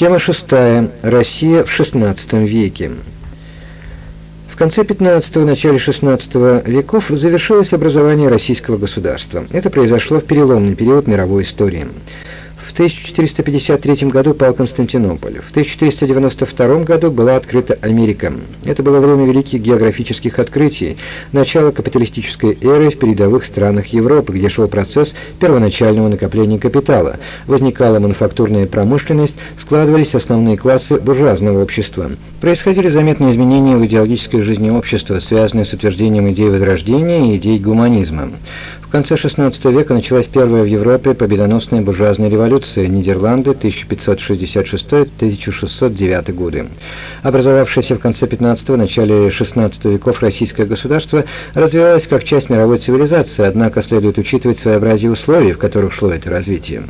Тема шестая. Россия в XVI веке. В конце XV – начале XVI веков завершилось образование российского государства. Это произошло в переломный период мировой истории. В 1453 году пал Константинополь. В 1492 году была открыта Америка. Это было время великих географических открытий, начало капиталистической эры в передовых странах Европы, где шел процесс первоначального накопления капитала, возникала мануфактурная промышленность, складывались основные классы буржуазного общества. Происходили заметные изменения в идеологической жизни общества, связанные с утверждением идей Возрождения и идей гуманизма. В конце XVI века началась первая в Европе победоносная буржуазная революция Нидерланды 1566-1609 годы. Образовавшееся в конце XV – начале XVI веков российское государство развивалось как часть мировой цивилизации, однако следует учитывать своеобразие условий, в которых шло это развитие.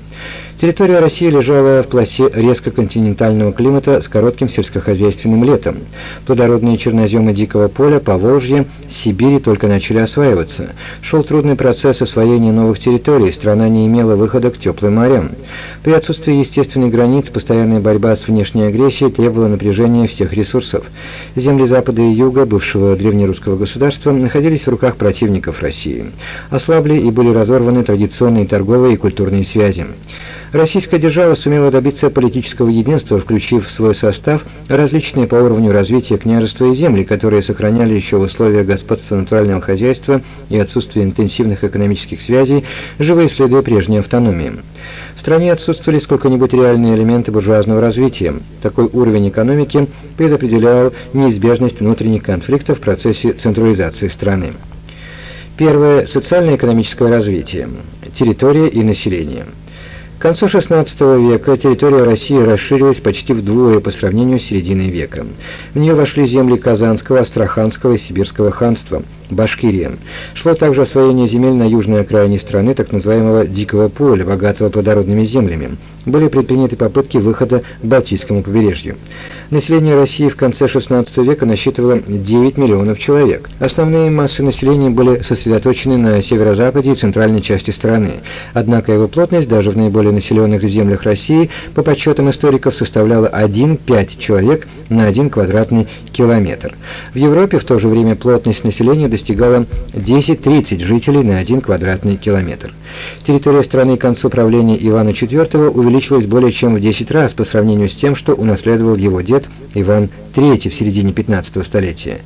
Территория России лежала в полосе резко континентального климата с коротким сельскохозяйственным летом. Плодородные черноземы дикого поля, Поволжье, Сибири только начали осваиваться. Шел трудный процесс освоения новых территорий, страна не имела выхода к теплым морям. При отсутствии естественных границ постоянная борьба с внешней агрессией требовала напряжения всех ресурсов. Земли Запада и Юга, бывшего древнерусского государства, находились в руках противников России. Ослабли и были разорваны традиционные торговые и культурные связи. Российская держава сумела добиться политического единства, включив в свой состав различные по уровню развития княжества и земли, которые сохраняли еще в условиях господства натурального хозяйства и отсутствия интенсивных экономических связей живые следы прежней автономии. В стране отсутствовали сколько-нибудь реальные элементы буржуазного развития. Такой уровень экономики предопределял неизбежность внутренних конфликтов в процессе централизации страны. Первое. Социально-экономическое развитие. Территория и население. К концу XVI века территория России расширилась почти вдвое по сравнению с серединой века. В нее вошли земли Казанского, Астраханского и Сибирского ханства, Башкирия. Шло также освоение земель на южной окраине страны, так называемого «дикого поля», богатого плодородными землями. Были предприняты попытки выхода к Балтийскому побережью. Население России в конце XVI века насчитывало 9 миллионов человек. Основные массы населения были сосредоточены на северо-западе и центральной части страны. Однако его плотность даже в наиболее населенных землях России по подсчетам историков составляла 1-5 человек на 1 квадратный километр. В Европе в то же время плотность населения достигала 10-30 жителей на 1 квадратный километр. Территория страны к концу правления Ивана IV увеличилась более чем в 10 раз по сравнению с тем, что унаследовал его дед Иван III в середине 15 столетия.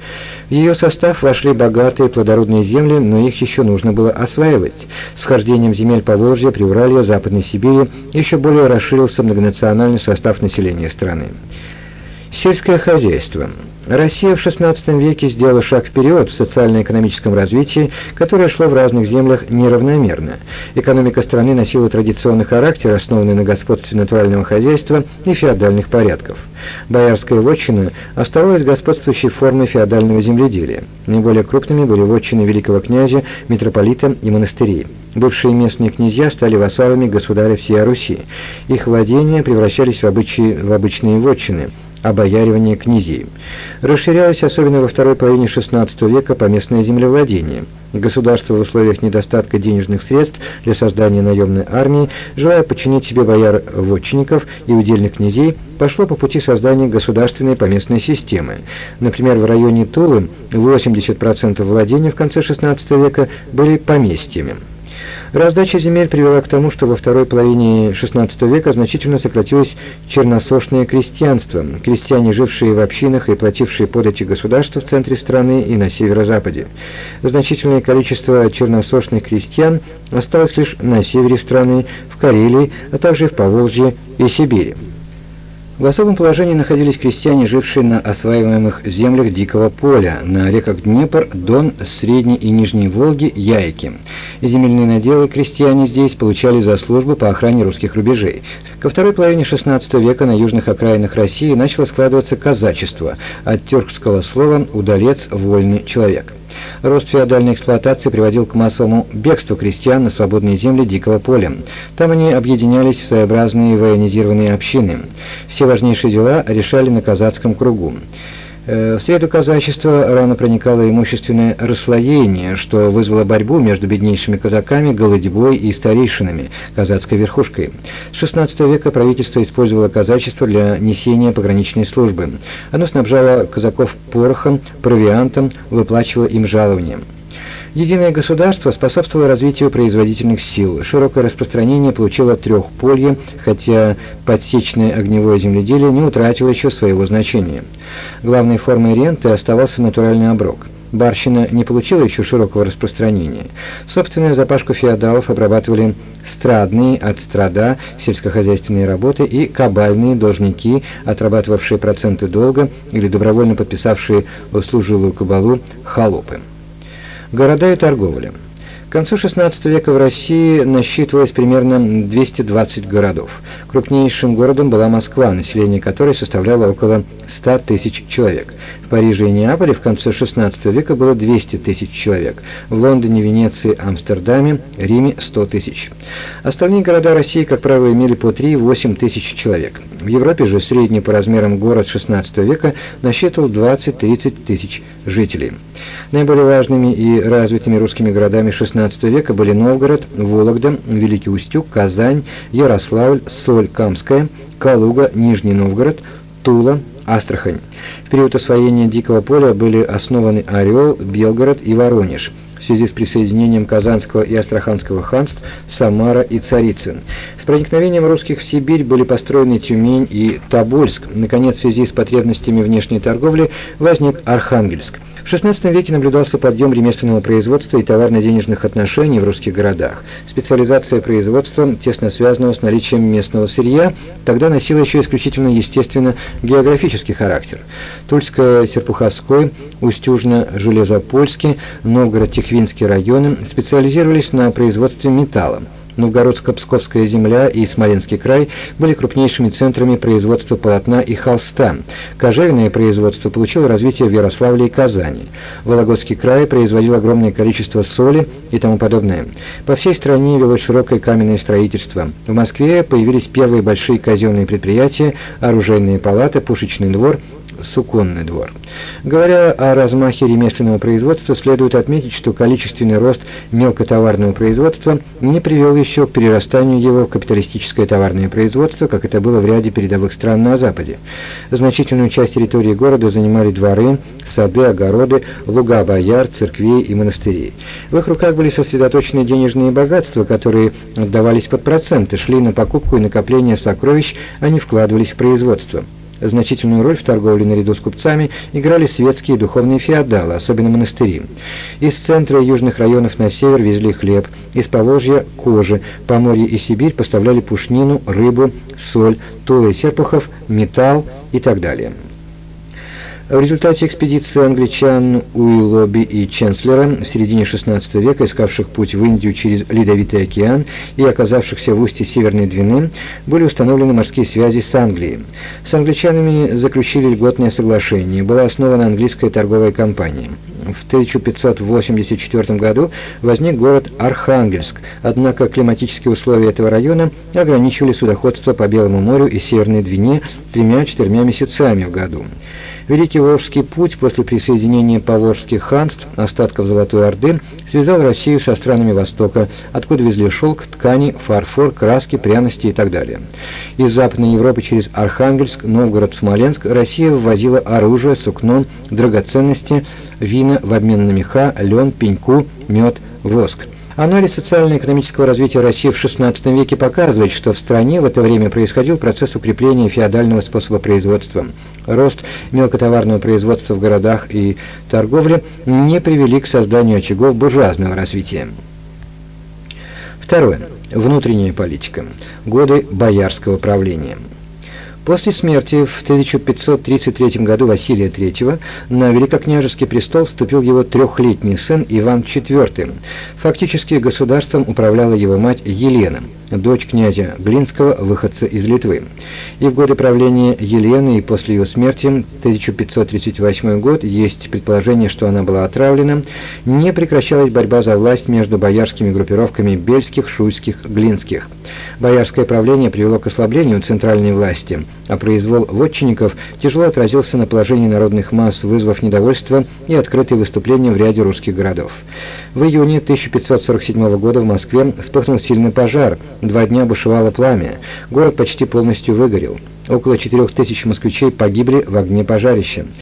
В ее состав вошли богатые плодородные земли, но их еще нужно было осваивать. С вхождением земель Поволжья, Приуралья, Западной Сибири еще более расширился многонациональный состав населения страны. Сельское хозяйство. Россия в XVI веке сделала шаг вперед в социально-экономическом развитии, которое шло в разных землях неравномерно. Экономика страны носила традиционный характер, основанный на господстве натурального хозяйства и феодальных порядков. Боярская вотчина оставалась господствующей формой феодального земледелия. Наиболее крупными были вотчины великого князя, митрополита и монастырей. Бывшие местные князья стали вассалами государя всей Руси. Их владения превращались в, обычаи, в обычные вотчины – обояривание князей. Расширялось особенно во второй половине XVI века поместное землевладение. Государство в условиях недостатка денежных средств для создания наемной армии, желая подчинить себе бояр-вотчинников и удельных князей, пошло по пути создания государственной поместной системы. Например, в районе Тулы 80% владений в конце XVI века были поместьями. Раздача земель привела к тому, что во второй половине XVI века значительно сократилось черносошное крестьянство, крестьяне, жившие в общинах и платившие подати государству в центре страны и на северо-западе. Значительное количество черносошных крестьян осталось лишь на севере страны, в Карелии, а также в Поволжье и Сибири. В особом положении находились крестьяне, жившие на осваиваемых землях Дикого поля, на реках Днепр, Дон, Средней и Нижней Волги, Яйки. Земельные наделы крестьяне здесь получали за службу по охране русских рубежей. Ко второй половине XVI века на южных окраинах России начало складываться казачество, от тюркского слова «удалец», «вольный человек». Рост феодальной эксплуатации приводил к массовому бегству крестьян на свободные земли Дикого поля. Там они объединялись в своеобразные военизированные общины. Все важнейшие дела решали на казацком кругу. Э, в среду казачества рано проникало имущественное расслоение, что вызвало борьбу между беднейшими казаками, голодьбой и старейшинами, казацкой верхушкой. С XVI века правительство использовало казачество для несения пограничной службы. Оно снабжало казаков порохом, провиантом, выплачивало им жалованием. Единое государство способствовало развитию производительных сил. Широкое распространение получило трехполье, хотя подсечное огневое земледелие не утратило еще своего значения. Главной формой ренты оставался натуральный оброк. Барщина не получила еще широкого распространения. Собственную запашку феодалов обрабатывали страдные от страда сельскохозяйственные работы и кабальные должники, отрабатывавшие проценты долга или добровольно подписавшие услужилую кабалу холопы. Города и торговля. К концу XVI века в России насчитывалось примерно 220 городов. Крупнейшим городом была Москва, население которой составляло около 100 тысяч человек. В Париже и Неаполе в конце XVI века было 200 тысяч человек. В Лондоне, Венеции, Амстердаме, Риме 100 тысяч. Остальные города России, как правило, имели по 3-8 тысяч человек. В Европе же средний по размерам город XVI века насчитывал 20-30 тысяч жителей. Наиболее важными и развитыми русскими городами XVI века были Новгород, Вологда, Великий Устюг, Казань, Ярославль, Соль-Камская, Калуга, Нижний Новгород, Тула, Астрахань. В период освоения Дикого поля были основаны Орел, Белгород и Воронеж – в связи с присоединением Казанского и Астраханского ханств, Самара и Царицын. С проникновением русских в Сибирь были построены Тюмень и Тобольск. Наконец, в связи с потребностями внешней торговли возник Архангельск. В XVI веке наблюдался подъем ремесленного производства и товарно-денежных отношений в русских городах. Специализация производства, тесно связанного с наличием местного сырья, тогда носила еще исключительно естественно географический характер. Тульско-Серпуховской, Устюжно-Железопольский, Новгород-Тихвинский районы специализировались на производстве металла. Новгородско-Псковская земля и Смоленский край были крупнейшими центрами производства полотна и холста. Кожевенное производство получило развитие в Ярославле и Казани. Вологодский край производил огромное количество соли и тому подобное. По всей стране велось широкое каменное строительство. В Москве появились первые большие казенные предприятия, оружейные палаты, пушечный двор – суконный двор. Говоря о размахе ремесленного производства, следует отметить, что количественный рост мелкотоварного производства не привел еще к перерастанию его в капиталистическое товарное производство, как это было в ряде передовых стран на Западе. Значительную часть территории города занимали дворы, сады, огороды, луга бояр, церквей и монастырей. В их руках были сосредоточены денежные богатства, которые отдавались под проценты, шли на покупку и накопление сокровищ, а не вкладывались в производство. Значительную роль в торговле наряду с купцами играли светские и духовные феодалы, особенно монастыри. Из центра и южных районов на север везли хлеб, из Поволжья – кожи, Поморье и Сибирь поставляли пушнину, рыбу, соль, Тула и Серпухов, металл и так далее. В результате экспедиции англичан Уиллоби и Ченслера в середине XVI века, искавших путь в Индию через Ледовитый океан и оказавшихся в устье Северной Двины, были установлены морские связи с Англией. С англичанами заключили льготное соглашение, была основана английская торговая компания. В 1584 году возник город Архангельск, однако климатические условия этого района ограничивали судоходство по Белому морю и Северной Двине тремя-четырьмя месяцами в году. Великий Волжский путь после присоединения поволжских ханств, остатков Золотой Орды, связал Россию со странами Востока, откуда везли шелк, ткани, фарфор, краски, пряности и так далее. Из Западной Европы через Архангельск, Новгород, Смоленск Россия ввозила оружие, сукно, драгоценности, вина в обмен на меха, лен, пеньку, мед, воск. Анализ социально-экономического развития России в XVI веке показывает, что в стране в это время происходил процесс укрепления феодального способа производства. Рост мелкотоварного производства в городах и торговле не привели к созданию очагов буржуазного развития. Второе. Внутренняя политика. Годы боярского правления. После смерти в 1533 году Василия III на великокняжеский престол вступил его трехлетний сын Иван IV. Фактически государством управляла его мать Елена – дочь князя Глинского, выходца из Литвы. И в годы правления Елены и после ее смерти, 1538 год, есть предположение, что она была отравлена, не прекращалась борьба за власть между боярскими группировками Бельских, Шуйских, Глинских. Боярское правление привело к ослаблению центральной власти, а произвол вотчинников тяжело отразился на положении народных масс, вызвав недовольство и открытые выступления в ряде русских городов. В июне 1547 года в Москве вспыхнул сильный пожар, два дня бушевало пламя, город почти полностью выгорел. Около 4000 москвичей погибли в огне пожарища.